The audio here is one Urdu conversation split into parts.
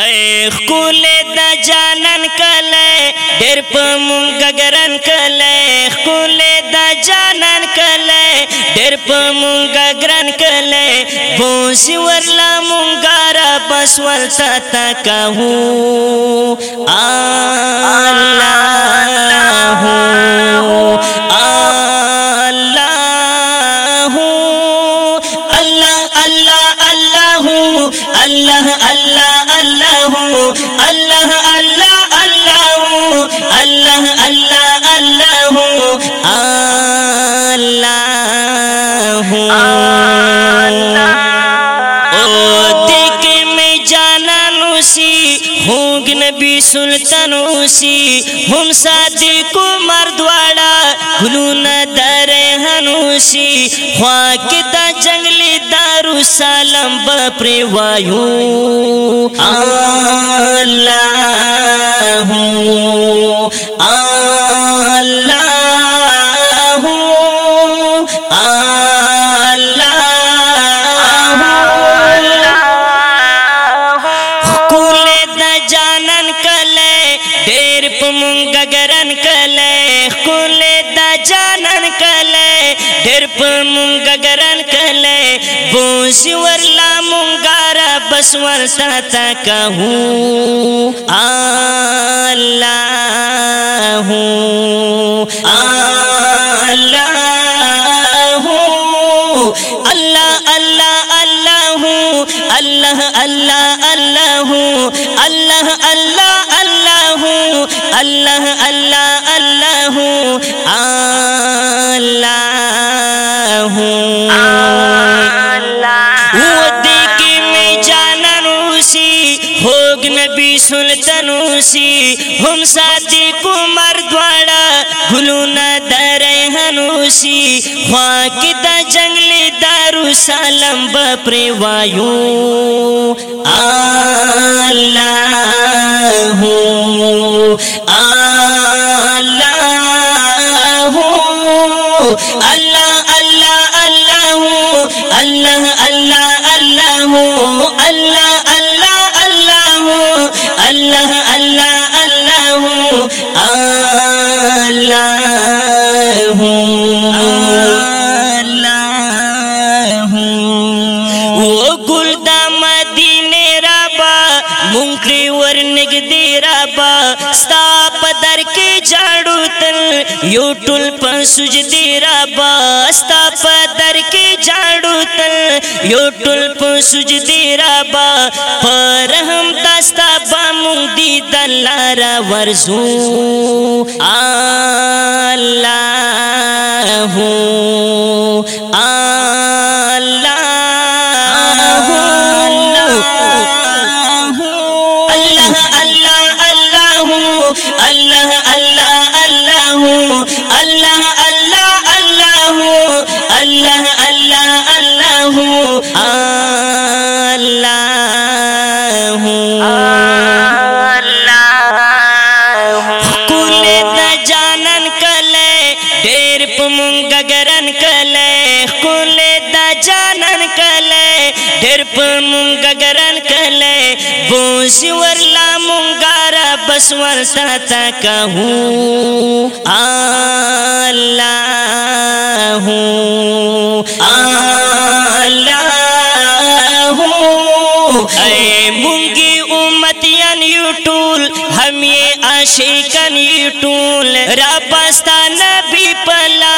ایخ کول دا جانان کلے ډېر په مونږ ګران کلے۔ کول دا جانان کلے ډېر په مونږ ګران کلے۔ بوسی ورلا مونږ را پس ولتا تا اللہ اللہ اللہ اللہ اللہ اللہ اللہ اللہ اللہ اللہ نبی سلطان اوسی ہم صادق مردواڑا گلون در ہنوسی خواک دا جنگلی دارو سالم بپری وایو اللہ اللہ پھر پمونگا گران کلے بوسی ورلا مونگارا بس ورسا تا کہوں اللہ ہوں اللہ اللہ اللہ اللہ اللہ اللہ اللہ اللہ اللہ اللہ اللہ اللہ اللہ اللہ وہ دیکھ میں جانا روسی ہوگ نبی سلطنوسی، ہم ساتھی کمار خوا کې د جنگل دارو سلام پر وایو اللہ اللہ الله اللہ اللہ اللہ الله یو ټول په سجدي را باستا په در کې جاړو تل۔ یو ټول په سجدي رابا پر هم تاستا بامون دي دلارا ورزو۔ الله گرن کلے کل دا جانن کلے ڈھر پا مونگا گرن کلے، بوزی ورلا مونگا را بس ور ساتا کہوں ہم یہ عاشقن یہ ٹول۔ را پستا نبی پلا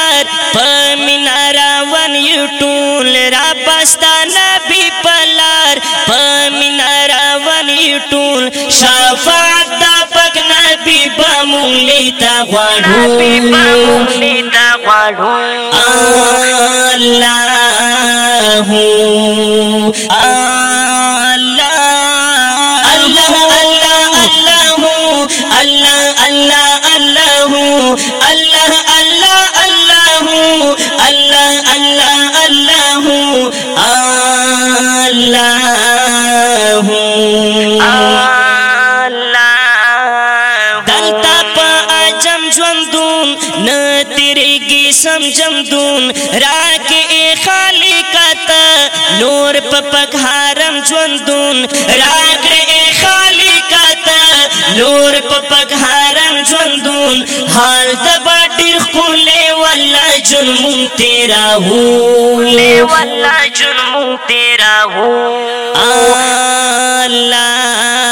ټول را پستان بي پلار پمن رواني ټول شفاعت دا پک نبي بمولي تا غواړو بمولي تا غواړو الله سم جمدون راکې خالی کاته نور پپک حرم ژوندون راکې خالی کاته نور پپک حرم ژوندون حال د باټي خوله ولا جنم تیرا هو ولا جنم تیرا هو الله.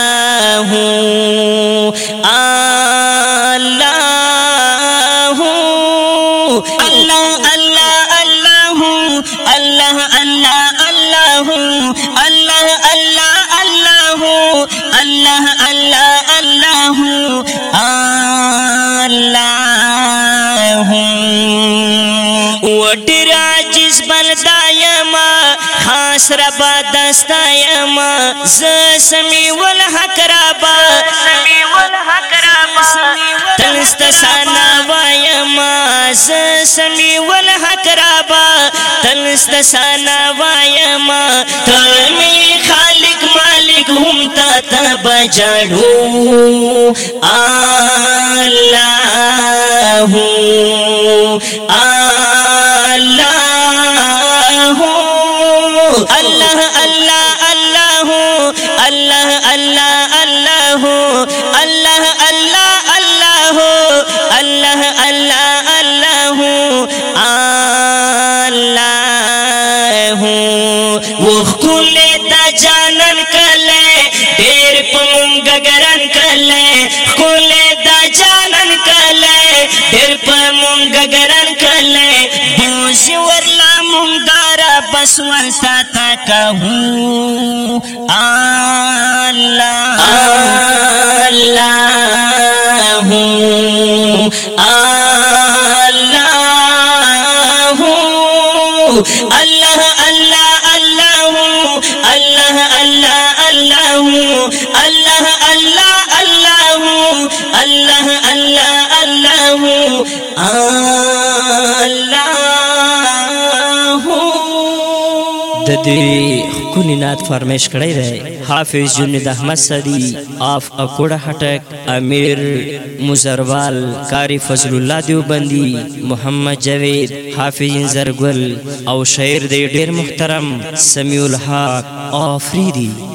الله الله الله الله. وډر عجز بل دایما خاص ربا دستایما ز سمی ول حق ربا سمی ول حق ربا تلست سنا وایما ز سمی ول حق ربا تلست سنا وایما تل می چڑھوں اللہ ہوں اللہ اللہ اللہ اللہ ہوں اللہ اللہ اللہ ہوں اللہ اللہ اللہ ہوں اللہ اللہ اللہ ہوں اللہ ہوں وہ کھلے تا جانن کلے گگرن کلے کھولے دا جانن کلے پھر پا مونگ گگرن کلے بوشی ورلا مونگ دارا بس ونسا تا کہوں اللہ اللہ اللہ اللہ اللہ اللہ اللہ اللہ اللہ الله الله الله الله. د دې خونی نات فرمیش کړی دی. حافظ جنید احمد سدی آف اکوڑا ہٹک امیر مزروال کاری فضل الله دیوبندی محمد جوید حافظ زرگل او شعر دی ډیر محترم سمیع الحق آفریدی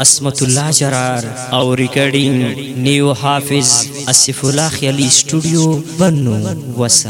اسمت الله جرار او ریکارډینګ نیو حافظ اسف الله خیالی سټوډیو بنو وسلام